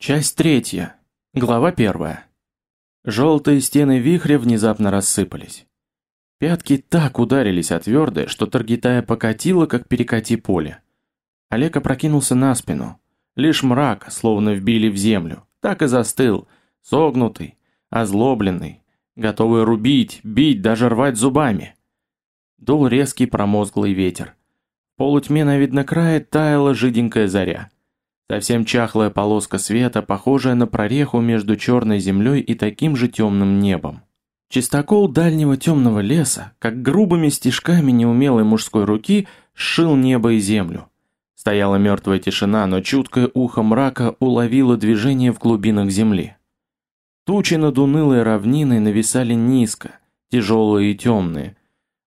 Часть третья. Глава первая. Желтые стены вихря внезапно рассыпались. Пятки так ударились о твердое, что Таргитая покатила, как перекати поле. Олег опрокинулся на спину. Лишь мрак, словно вбили в землю, так и застыл, согнутый, озлобленный, готовый рубить, бить, даже рвать зубами. Дул резкий промозглый ветер. В полутьме на виднокрае таяла жиденькая заря. Совсем чахлая полоска света, похожая на прореху между черной землей и таким же темным небом. Чистокол дальнего темного леса, как грубыми стежками неумелой мужской руки, сшил небо и землю. Стояла мертвая тишина, но чуткое ухо мрака уловило движение в глубинах земли. Тучи над унылой равниной нависали низко, тяжелые и темные.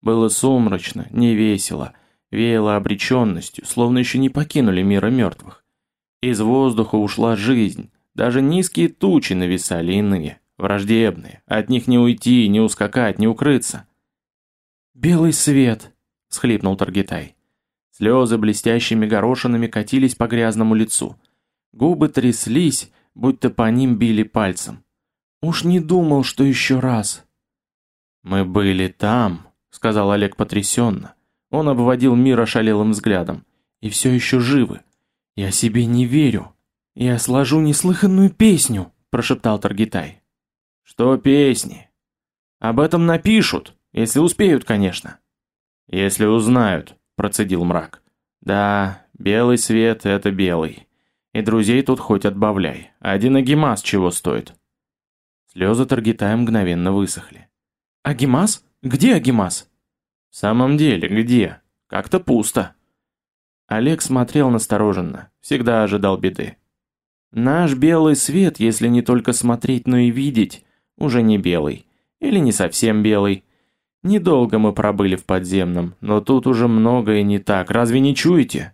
Было сумрачно, невесело, веяло обреченностью, словно еще не покинули мира мертвых. Из воздуха ушла жизнь, даже низкие тучи нависали иные, враждебные, от них не уйти, не ускакать, не укрыться. «Белый свет!» — схлипнул Таргитай. Слезы блестящими горошинами катились по грязному лицу. Губы тряслись, будто по ним били пальцем. «Уж не думал, что еще раз!» «Мы были там», — сказал Олег потрясенно. Он обводил мир ошалелым взглядом. «И все еще живы. «Я себе не верю. Я сложу неслыханную песню», – прошептал Таргитай. «Что песни?» «Об этом напишут, если успеют, конечно». «Если узнают», – процедил мрак. «Да, белый свет – это белый. И друзей тут хоть отбавляй. Один агимас чего стоит?» Слезы Таргитая мгновенно высохли. «Агимас? Где Агимас?» «В самом деле, где? Как-то пусто». Олег смотрел настороженно, всегда ожидал беды. Наш белый свет, если не только смотреть, но и видеть, уже не белый. Или не совсем белый. Недолго мы пробыли в подземном, но тут уже многое не так, разве не чуете?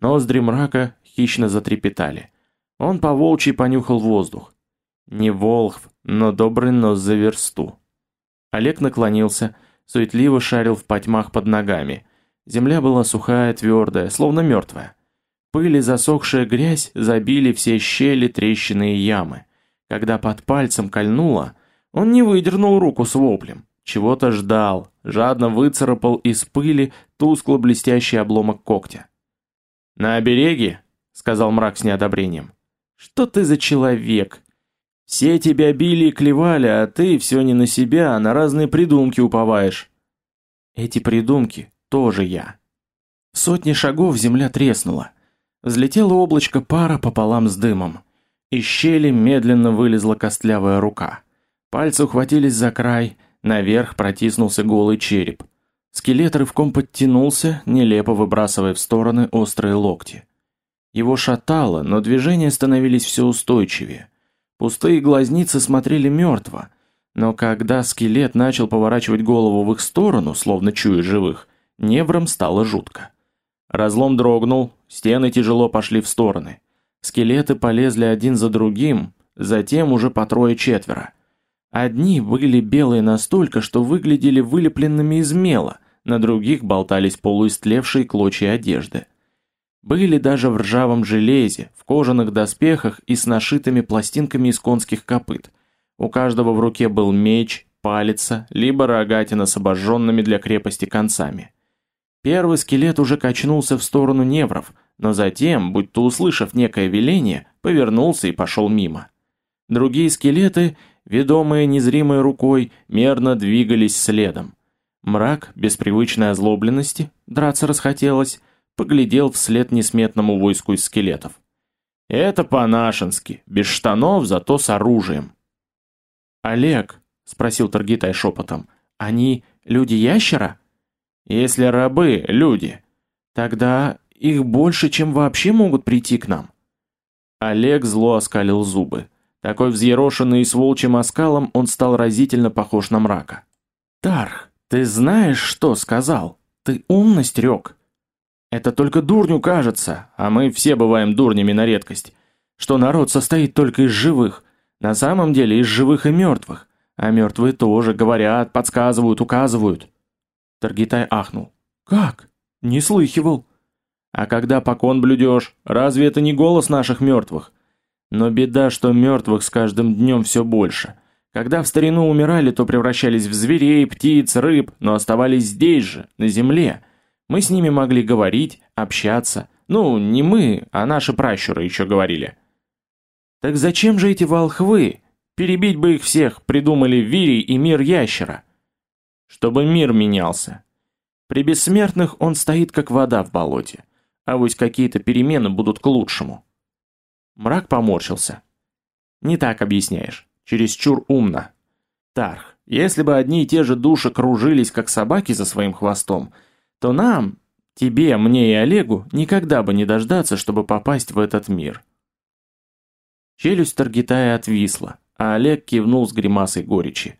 Ноздри мрака хищно затрепетали. Он по волчьи понюхал воздух. Не волхв, но добрый нос за версту. Олег наклонился, суетливо шарил в потьмах под ногами – Земля была сухая, твердая, словно мертвая. Пыль и засохшая грязь забили все щели, трещины и ямы. Когда под пальцем кольнуло, он не выдернул руку с воплем. Чего-то ждал, жадно выцарапал из пыли тускло блестящий обломок когтя. «На обереге?» — сказал мрак с неодобрением. «Что ты за человек? Все тебя били и клевали, а ты все не на себя, а на разные придумки уповаешь». «Эти придумки тоже я. Сотни шагов земля треснула. Взлетело облачко пара пополам с дымом. Из щели медленно вылезла костлявая рука. Пальцы ухватились за край, наверх протиснулся голый череп. Скелет рывком подтянулся, нелепо выбрасывая в стороны острые локти. Его шатало, но движения становились все устойчивее. Пустые глазницы смотрели мертво, но когда скелет начал поворачивать голову в их сторону, словно чуя живых, Неврам стало жутко. Разлом дрогнул, стены тяжело пошли в стороны. Скелеты полезли один за другим, затем уже по трое-четверо. Одни были белые настолько, что выглядели вылепленными из мела, на других болтались полуистлевшие клочья одежды. Были даже в ржавом железе, в кожаных доспехах и с нашитыми пластинками из конских копыт. У каждого в руке был меч, палица, либо рогатина с обожженными для крепости концами. Первый скелет уже качнулся в сторону невров, но затем, будто услышав некое веление, повернулся и пошел мимо. Другие скелеты, ведомые незримой рукой, мерно двигались следом. Мрак, без привычной озлобленности, драться расхотелось, поглядел вслед несметному войску из скелетов. «Это по-нашенски, без штанов, зато с оружием». «Олег», — спросил Таргитай шепотом, — «они люди-ящера?» Если рабы – люди, тогда их больше, чем вообще могут прийти к нам. Олег зло оскалил зубы. Такой взъерошенный и с волчьим оскалом он стал разительно похож на мрака. «Тарх, ты знаешь, что сказал? Ты умность рёк. Это только дурню кажется, а мы все бываем дурнями на редкость, что народ состоит только из живых, на самом деле из живых и мертвых, а мертвые тоже говорят, подсказывают, указывают. Таргитай ахнул. «Как? Не слыхивал». «А когда покон блюдешь, разве это не голос наших мертвых? Но беда, что мертвых с каждым днем все больше. Когда в старину умирали, то превращались в зверей, птиц, рыб, но оставались здесь же, на земле. Мы с ними могли говорить, общаться. Ну, не мы, а наши пращуры еще говорили. Так зачем же эти волхвы? Перебить бы их всех, придумали Вирий и мир ящера. Чтобы мир менялся. При бессмертных он стоит как вода в болоте. А вот какие-то перемены будут к лучшему. Мрак поморщился. Не так объясняешь. Чересчур умно. Тарх, если бы одни и те же души кружились, как собаки за своим хвостом, то нам, тебе, мне и Олегу, никогда бы не дождаться, чтобы попасть в этот мир. Челюсть Таргитая отвисла, а Олег кивнул с гримасой горечи.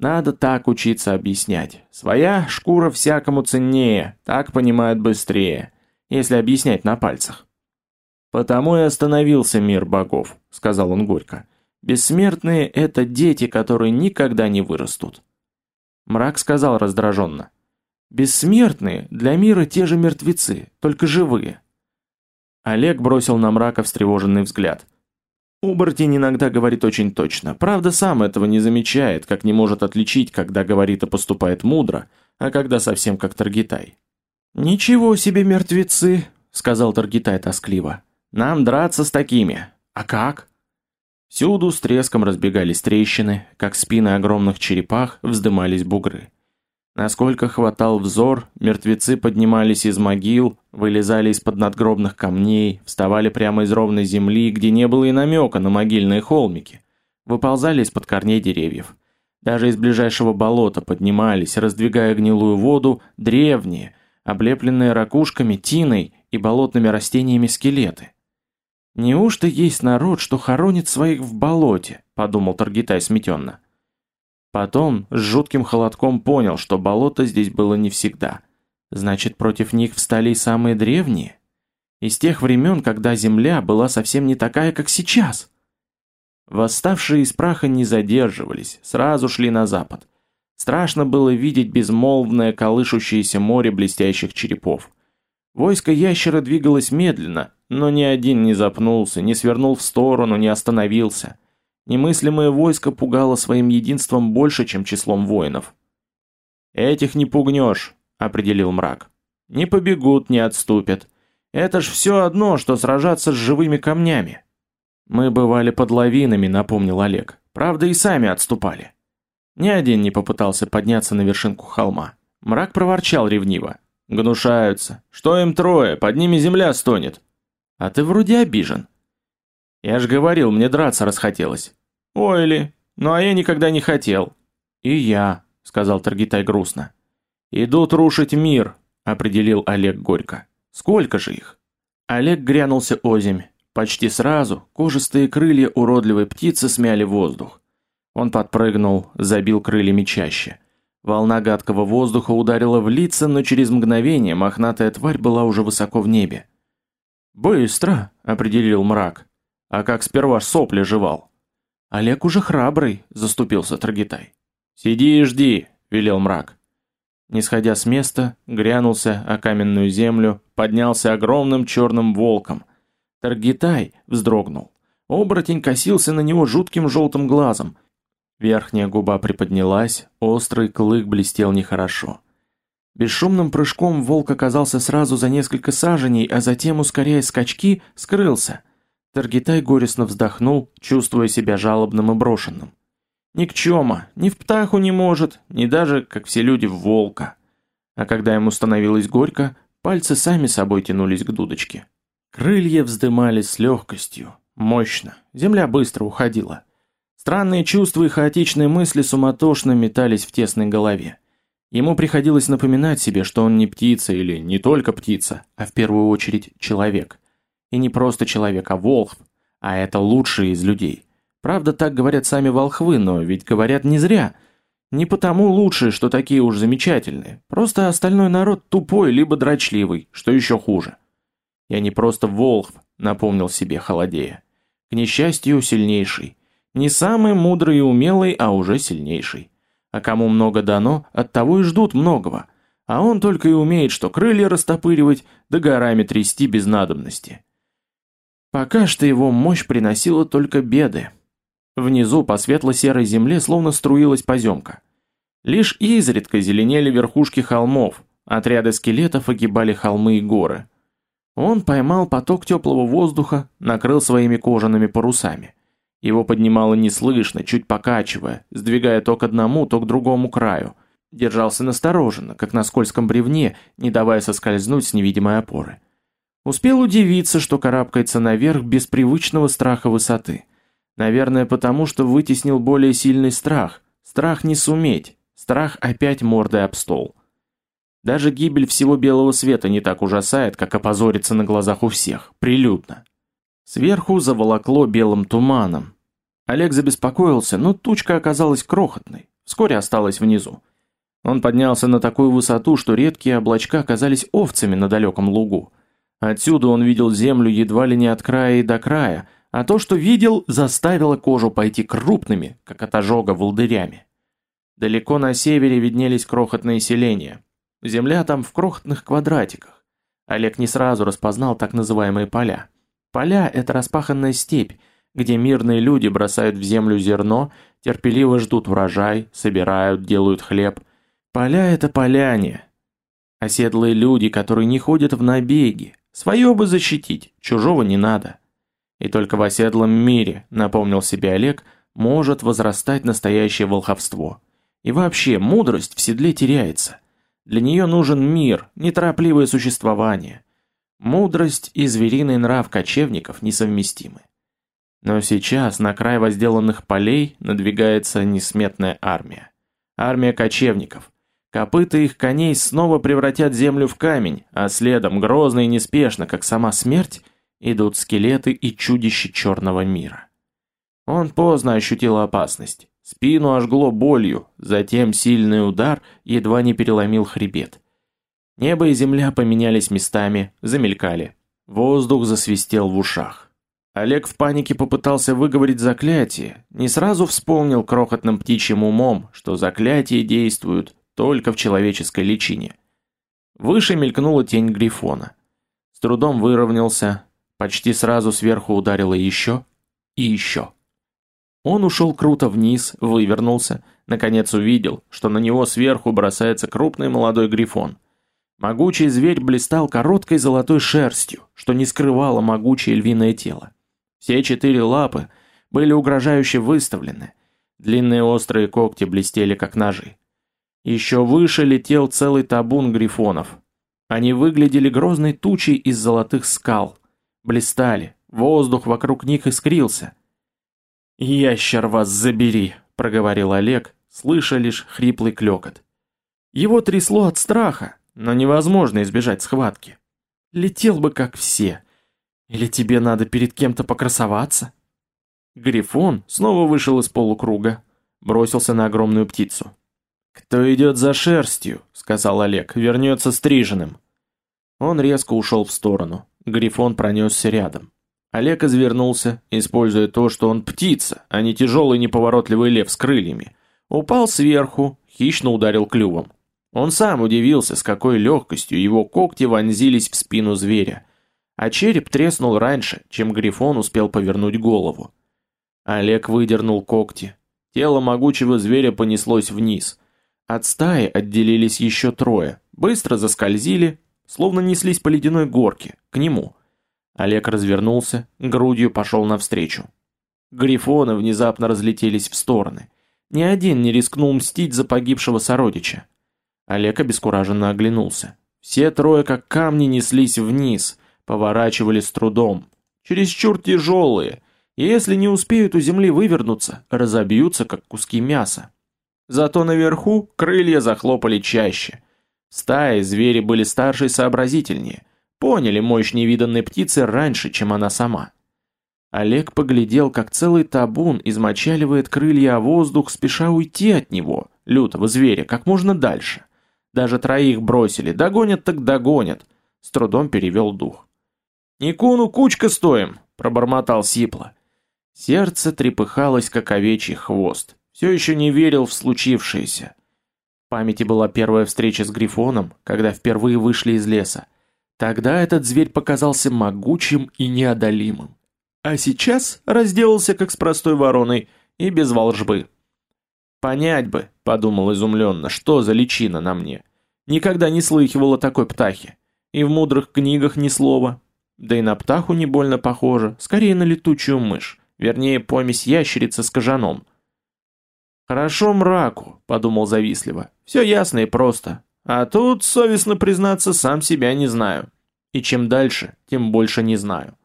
Надо так учиться объяснять. Своя шкура всякому ценнее, так понимают быстрее, если объяснять на пальцах. «Потому и остановился мир богов», — сказал он горько. «Бессмертные — это дети, которые никогда не вырастут». Мрак сказал раздраженно. «Бессмертные для мира те же мертвецы, только живые». Олег бросил на мрака встревоженный взгляд. Убортень иногда говорит очень точно. Правда, сам этого не замечает, как не может отличить, когда говорит и поступает мудро, а когда совсем как Таргитай. «Ничего себе мертвецы», — сказал Таргитай тоскливо. Нам драться с такими. А как? Всюду с треском разбегались трещины, как спины огромных черепах вздымались бугры. Насколько хватал взор, мертвецы поднимались из могил, вылезали из-под надгробных камней, вставали прямо из ровной земли, где не было и намека на могильные холмики, выползали из-под корней деревьев. Даже из ближайшего болота поднимались, раздвигая гнилую воду, древние, облепленные ракушками, тиной и болотными растениями скелеты. «Неужто есть народ, что хоронит своих в болоте?» – подумал Таргитай сметенно. Потом с жутким холодком понял, что болото здесь было не всегда. Значит, против них встали и самые древние? Из тех времен, когда земля была совсем не такая, как сейчас. Восставшие из праха не задерживались, сразу шли на запад. Страшно было видеть безмолвное колышущееся море блестящих черепов. Войско ящера двигалось медленно, но ни один не запнулся, не свернул в сторону, не остановился. Немыслимое войско пугало своим единством больше, чем числом воинов. «Этих не пугнешь», — определил мрак. «Не побегут, не отступят. Это ж все одно, что сражаться с живыми камнями». «Мы бывали под лавинами», — напомнил Олег. «Правда, и сами отступали». Ни один не попытался подняться на вершинку холма. Мрак проворчал ревниво. Гнушаются. Что им трое, под ними земля стонет. А ты вроде обижен. Я ж говорил, мне драться расхотелось. Ой ли, ну а я никогда не хотел. И я, сказал Таргитай грустно. Идут рушить мир, определил Олег горько. Сколько же их? Олег грянулся озимь. Почти сразу кожистые крылья уродливой птицы смяли воздух. Он подпрыгнул, забил крыльями чаще. Волна гадкого воздуха ударила в лица, но через мгновение мохнатая тварь была уже высоко в небе. «Быстро!» — определил мрак. «А как сперва сопли жевал?» «Олег уже храбрый», — заступился Трагитай. «Сиди и жди», — велел мрак. Не сходя с места, грянулся о каменную землю, поднялся огромным черным волком. Таргитай вздрогнул. Оборотень косился на него жутким желтым глазом, Верхняя губа приподнялась, острый клык блестел нехорошо. Бесшумным прыжком волк оказался сразу за несколько саженей, а затем, ускоряя скачки, скрылся. Таргитай горестно вздохнул, чувствуя себя жалобным и брошенным. Ни к чему, ни в птаху не может, ни даже, как все люди, в волка. А когда ему становилось горько, пальцы сами собой тянулись к дудочке. Крылья вздымались с легкостью, мощно, земля быстро уходила. Странные чувства и хаотичные мысли суматошно метались в тесной голове. Ему приходилось напоминать себе, что он не птица или не только птица, а в первую очередь человек. И не просто человек, а волхв, а это лучший из людей. Правда, так говорят сами волхвы, но ведь говорят не зря. Не потому лучшие, что такие уж замечательные, просто остальной народ тупой либо дрочливый, что еще хуже. Я не просто волхв, напомнил себе холодея. К несчастью, сильнейший. Не самый мудрый и умелый, а уже сильнейший. А кому много дано, от того и ждут многого. А он только и умеет, что крылья растопыривать, да горами трясти без надобности. Пока что его мощь приносила только беды. Внизу по светло-серой земле словно струилась поземка. Лишь изредка зеленели верхушки холмов, отряды скелетов огибали холмы и горы. Он поймал поток теплого воздуха, накрыл своими кожаными парусами. Его поднимало неслышно, чуть покачивая, сдвигая то к одному, то к другому краю. Держался настороженно, как на скользком бревне, не давая соскользнуть с невидимой опоры. Успел удивиться, что карабкается наверх без привычного страха высоты. Наверное, потому что вытеснил более сильный страх. Страх не суметь, страх опять мордой об стол. Даже гибель всего белого света не так ужасает, как опозориться на глазах у всех, прилюдно. Сверху заволокло белым туманом. Олег забеспокоился, но тучка оказалась крохотной, вскоре осталась внизу. Он поднялся на такую высоту, что редкие облачка казались овцами на далеком лугу. Отсюда он видел землю едва ли не от края и до края, а то, что видел, заставило кожу пойти крупными, как от ожога волдырями. Далеко на севере виднелись крохотные селения. Земля там в крохотных квадратиках. Олег не сразу распознал так называемые поля. Поля – это распаханная степь, где мирные люди бросают в землю зерно, терпеливо ждут урожай, собирают, делают хлеб. Поля – это поляне. Оседлые люди, которые не ходят в набеги, Свое бы защитить, чужого не надо. И только в оседлом мире, напомнил себе Олег, может возрастать настоящее волховство. И вообще, мудрость в седле теряется. Для нее нужен мир, неторопливое существование. Мудрость и звериный нрав кочевников несовместимы. Но сейчас на край возделанных полей надвигается несметная армия. Армия кочевников, Копыта их коней снова превратят землю в камень, а следом, грозно и неспешно, как сама смерть, идут скелеты и чудища черного мира. Он поздно ощутил опасность. Спину ожгло болью, затем сильный удар едва не переломил хребет. Небо и земля поменялись местами, замелькали. Воздух засвистел в ушах. Олег в панике попытался выговорить заклятие, не сразу вспомнил крохотным птичьим умом, что заклятия действуют только в человеческой личине. Выше мелькнула тень Грифона. С трудом выровнялся, почти сразу сверху ударило еще и еще. Он ушел круто вниз, вывернулся, наконец увидел, что на него сверху бросается крупный молодой Грифон. Могучий зверь блистал короткой золотой шерстью, что не скрывало могучее львиное тело. Все четыре лапы были угрожающе выставлены, длинные острые когти блестели как ножи. Еще выше летел целый табун грифонов. Они выглядели грозной тучей из золотых скал. Блистали, воздух вокруг них искрился. «Ящер вас забери», — проговорил Олег, слыша лишь хриплый клёкот. Его трясло от страха, но невозможно избежать схватки. Летел бы как все. Или тебе надо перед кем-то покрасоваться? Грифон снова вышел из полукруга, бросился на огромную птицу. «Кто идет за шерстью?» — сказал Олег. «Вернется стриженным». Он резко ушел в сторону. Грифон пронесся рядом. Олег извернулся, используя то, что он птица, а не тяжелый неповоротливый лев с крыльями. Упал сверху, хищно ударил клювом. Он сам удивился, с какой легкостью его когти вонзились в спину зверя. А череп треснул раньше, чем Грифон успел повернуть голову. Олег выдернул когти. Тело могучего зверя понеслось вниз. От стаи отделились еще трое, быстро заскользили, словно неслись по ледяной горке, к нему. Олег развернулся, грудью пошел навстречу. Грифоны внезапно разлетелись в стороны. Ни один не рискнул мстить за погибшего сородича. Олег обескураженно оглянулся. Все трое как камни неслись вниз, поворачивали с трудом. Чересчур тяжелые, если не успеют у земли вывернуться, разобьются, как куски мяса. Зато наверху крылья захлопали чаще. Стаи звери были старше и сообразительнее, поняли мощь невиданной птицы раньше, чем она сама. Олег поглядел, как целый табун измочаливает крылья о воздух, спеша уйти от него, лютого зверя, как можно дальше. Даже троих бросили, догонят так догонят. С трудом перевел дух. «Никуну кучка стоим!» – пробормотал Сипла. Сердце трепыхалось, как овечий хвост все еще не верил в случившееся. В памяти была первая встреча с Грифоном, когда впервые вышли из леса. Тогда этот зверь показался могучим и неодолимым. А сейчас разделался как с простой вороной и без волжбы. Понять бы, подумал изумленно, что за личина на мне. Никогда не слыхивала такой птахи. И в мудрых книгах ни слова. Да и на птаху не больно похоже, скорее на летучую мышь, вернее помесь ящерицы с кожаном. «Хорошо мраку», — подумал завистливо, — «все ясно и просто. А тут, совестно признаться, сам себя не знаю. И чем дальше, тем больше не знаю».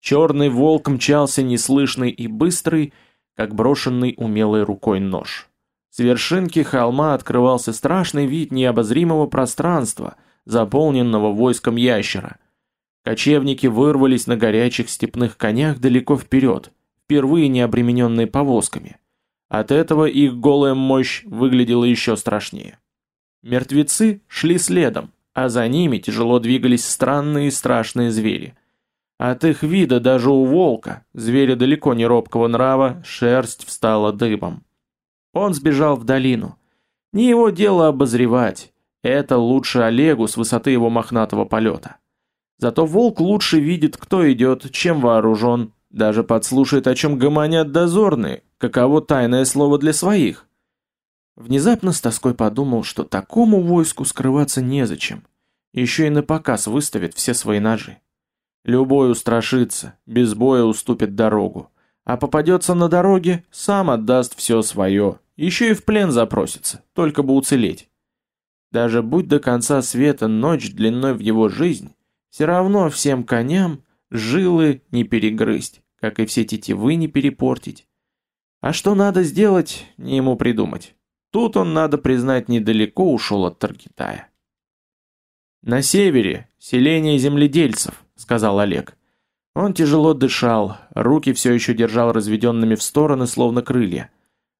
Черный волк мчался неслышный и быстрый, как брошенный умелой рукой нож. С вершинки холма открывался страшный вид необозримого пространства, заполненного войском ящера. Кочевники вырвались на горячих степных конях далеко вперед, впервые не обремененные повозками. От этого их голая мощь выглядела еще страшнее. Мертвецы шли следом, а за ними тяжело двигались странные и страшные звери. От их вида даже у волка, зверя далеко не робкого нрава, шерсть встала дыбом. Он сбежал в долину. Не его дело обозревать, это лучше Олегу с высоты его мохнатого полета. Зато волк лучше видит, кто идет, чем вооружен, даже подслушает, о чем гомонят дозорные, каково тайное слово для своих. Внезапно с тоской подумал, что такому войску скрываться незачем. Еще и на показ выставит все свои ножи. Любой устрашится, без боя уступит дорогу. А попадется на дороге, сам отдаст все свое. Еще и в плен запросится, только бы уцелеть. Даже будь до конца света ночь длиной в его жизнь, все равно всем коням жилы не перегрызть, как и все тетивы не перепортить. А что надо сделать, не ему придумать. Тут он, надо признать, недалеко ушел от Таркитая. «На севере, селение земледельцев», — сказал Олег. Он тяжело дышал, руки все еще держал разведенными в стороны, словно крылья.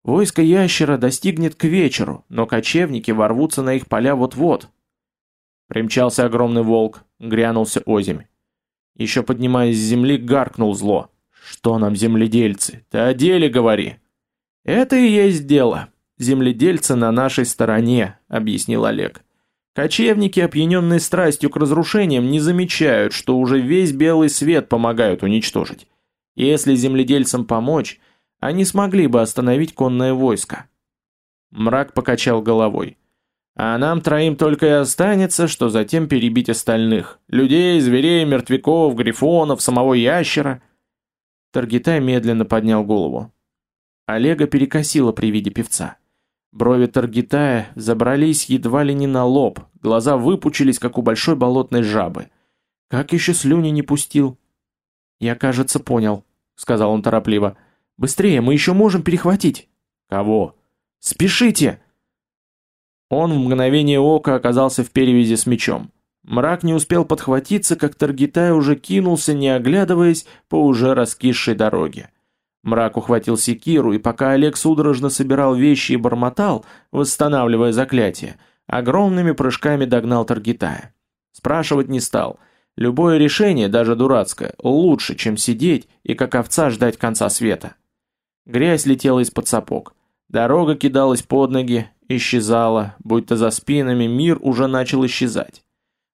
Войско ящера достигнет к вечеру, но кочевники ворвутся на их поля вот-вот. Примчался огромный волк, грянулся озимь. Еще поднимаясь с земли, гаркнул зло. «Что нам, земледельцы? Ты о деле говори!» «Это и есть дело. Земледельцы на нашей стороне», — объяснил Олег. «Кочевники, опьяненные страстью к разрушениям, не замечают, что уже весь белый свет помогают уничтожить. Если земледельцам помочь, они смогли бы остановить конное войско». Мрак покачал головой. А нам троим только и останется, что затем перебить остальных. Людей, зверей, мертвяков, грифонов, самого ящера. Таргитай медленно поднял голову. Олега перекосило при виде певца. Брови Таргитая забрались едва ли не на лоб, глаза выпучились, как у большой болотной жабы. Как еще слюни не пустил? «Я, кажется, понял», — сказал он торопливо. «Быстрее, мы еще можем перехватить». «Кого?» «Спешите!» Он в мгновение ока оказался в перевязи с мечом. Мрак не успел подхватиться, как Таргитай уже кинулся, не оглядываясь, по уже раскисшей дороге. Мрак ухватил секиру, и пока Олег судорожно собирал вещи и бормотал, восстанавливая заклятие, огромными прыжками догнал Таргитая. Спрашивать не стал. Любое решение, даже дурацкое, лучше, чем сидеть и как овца ждать конца света. Грязь летела из-под сапог. Дорога кидалась под ноги, исчезала, будто за спинами мир уже начал исчезать.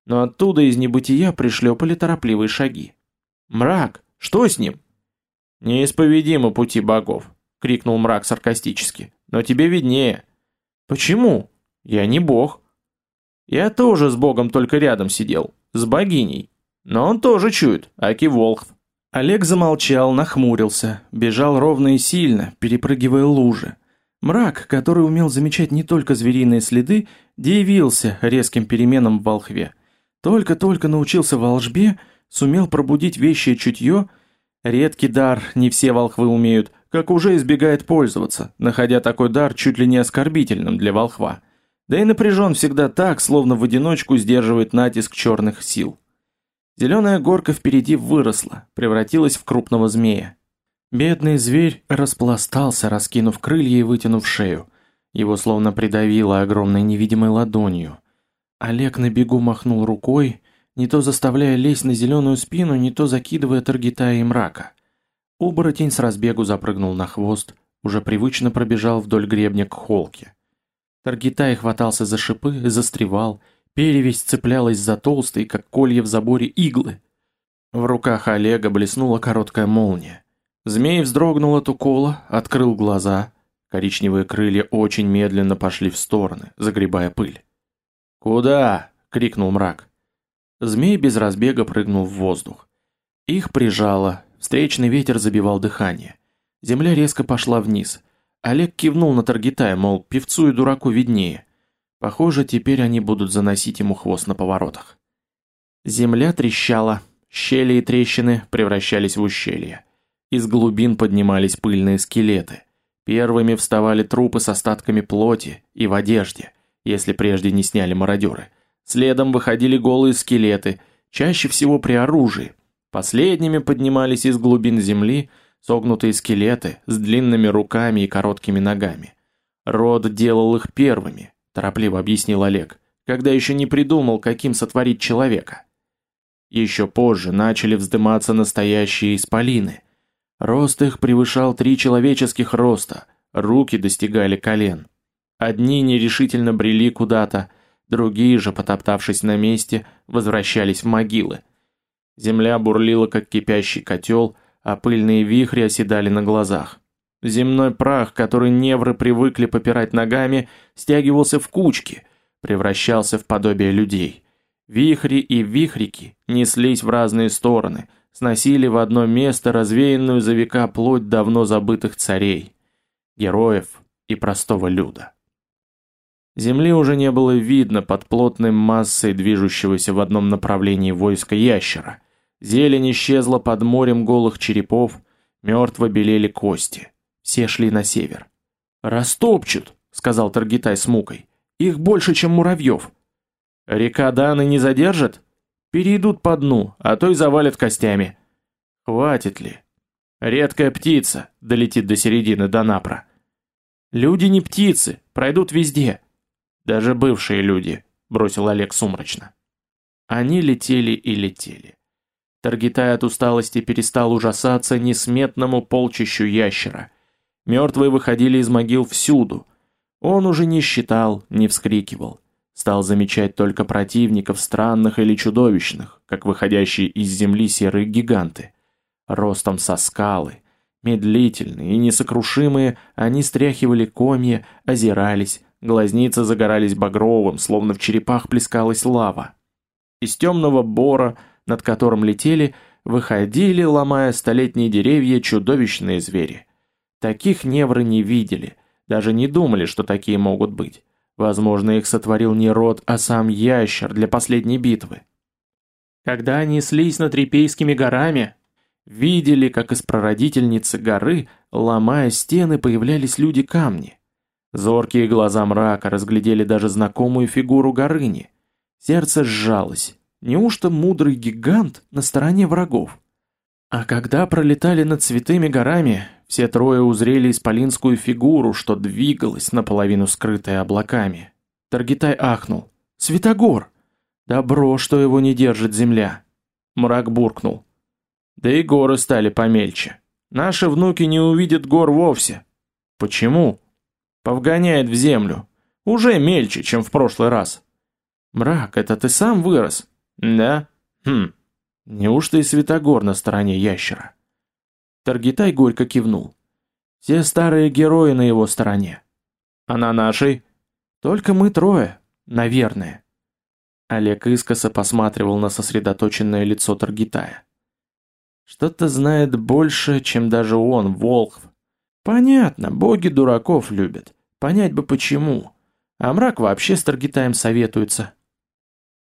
Но оттуда из небытия пришлепали торопливые шаги. «Мрак! Что с ним?» «Неисповедимы пути богов!» — крикнул мрак саркастически. «Но тебе виднее». «Почему? Я не бог». «Я тоже с богом только рядом сидел, с богиней. Но он тоже чует, аки волхв». Олег замолчал, нахмурился, бежал ровно и сильно, перепрыгивая лужи. Мрак, который умел замечать не только звериные следы, дивился резким переменам в волхве. Только-только научился волжбе, сумел пробудить вещее чутье, редкий дар, не все волхвы умеют, как уже избегает пользоваться, находя такой дар чуть ли не оскорбительным для волхва. Да и напряжен всегда так, словно в одиночку сдерживает натиск черных сил. Зеленая горка впереди выросла, превратилась в крупного змея. Бедный зверь распластался, раскинув крылья и вытянув шею. Его словно придавило огромной невидимой ладонью. Олег на бегу махнул рукой, не то заставляя лезть на зеленую спину, не то закидывая Таргитая и мрака. Оборотень с разбегу запрыгнул на хвост, уже привычно пробежал вдоль гребня к холке. Таргитай хватался за шипы, застревал, перевесь цеплялась за толстые, как колья в заборе, иглы. В руках Олега блеснула короткая молния. Змей вздрогнул от укола, открыл глаза. Коричневые крылья очень медленно пошли в стороны, загребая пыль. «Куда?» — крикнул мрак. Змей без разбега прыгнул в воздух. Их прижало, встречный ветер забивал дыхание. Земля резко пошла вниз. Олег кивнул на Таргитая, мол, певцу и дураку виднее. Похоже, теперь они будут заносить ему хвост на поворотах. Земля трещала, щели и трещины превращались в ущелья. Из глубин поднимались пыльные скелеты. Первыми вставали трупы с остатками плоти и в одежде, если прежде не сняли мародеры. Следом выходили голые скелеты, чаще всего при оружии. Последними поднимались из глубин земли согнутые скелеты с длинными руками и короткими ногами. Род делал их первыми, торопливо объяснил Олег, когда еще не придумал, каким сотворить человека. Еще позже начали вздыматься настоящие исполины. Рост их превышал три человеческих роста, руки достигали колен. Одни нерешительно брели куда-то, другие же, потоптавшись на месте, возвращались в могилы. Земля бурлила, как кипящий котел, а пыльные вихри оседали на глазах. Земной прах, который невры привыкли попирать ногами, стягивался в кучки, превращался в подобие людей. Вихри и вихрики неслись в разные стороны, сносили в одно место развеянную за века плоть давно забытых царей, героев и простого люда. Земли уже не было видно под плотной массой движущегося в одном направлении войска ящера. Зелень исчезла под морем голых черепов, мертво белели кости. Все шли на север. «Растопчут», — сказал Таргитай с мукой. «Их больше, чем муравьев». Река Даны не задержит? Перейдут по дну, а то и завалят костями. Хватит ли? Редкая птица долетит до середины Донапра. Люди не птицы, пройдут везде. Даже бывшие люди, бросил Олег сумрачно. Они летели и летели. Таргитай от усталости перестал ужасаться несметному полчищу ящера. Мертвые выходили из могил всюду. Он уже не считал, не вскрикивал. Стал замечать только противников странных или чудовищных, как выходящие из земли серые гиганты. Ростом со скалы, медлительные и несокрушимые, они стряхивали комья, озирались, глазницы загорались багровым, словно в черепах плескалась лава. Из темного бора, над которым летели, выходили, ломая столетние деревья, чудовищные звери. Таких невры не видели, даже не думали, что такие могут быть. Возможно, их сотворил не род, а сам ящер для последней битвы. Когда они слились над Репейскими горами, видели, как из прародительницы горы, ломая стены, появлялись люди-камни. Зоркие глаза мрака разглядели даже знакомую фигуру Горыни. Сердце сжалось. Неужто мудрый гигант на стороне врагов? А когда пролетали над святыми горами, все трое узрели исполинскую фигуру, что двигалась, наполовину скрытая облаками. Таргитай ахнул. «Святогор! Добро, что его не держит земля!» Мрак буркнул. «Да и горы стали помельче. Наши внуки не увидят гор вовсе. Почему?» «Повгоняет в землю. Уже мельче, чем в прошлый раз». «Мрак, это ты сам вырос?» «Да? Хм. Неужто и Святогор на стороне ящера?» Таргитай горько кивнул. Все старые герои на его стороне. А на нашей? Только мы трое, наверное. Олег искоса посматривал на сосредоточенное лицо Таргитая. Что-то знает больше, чем даже он, Волхв. Понятно, боги дураков любят. Понять бы почему. А мрак вообще с Таргитаем советуется.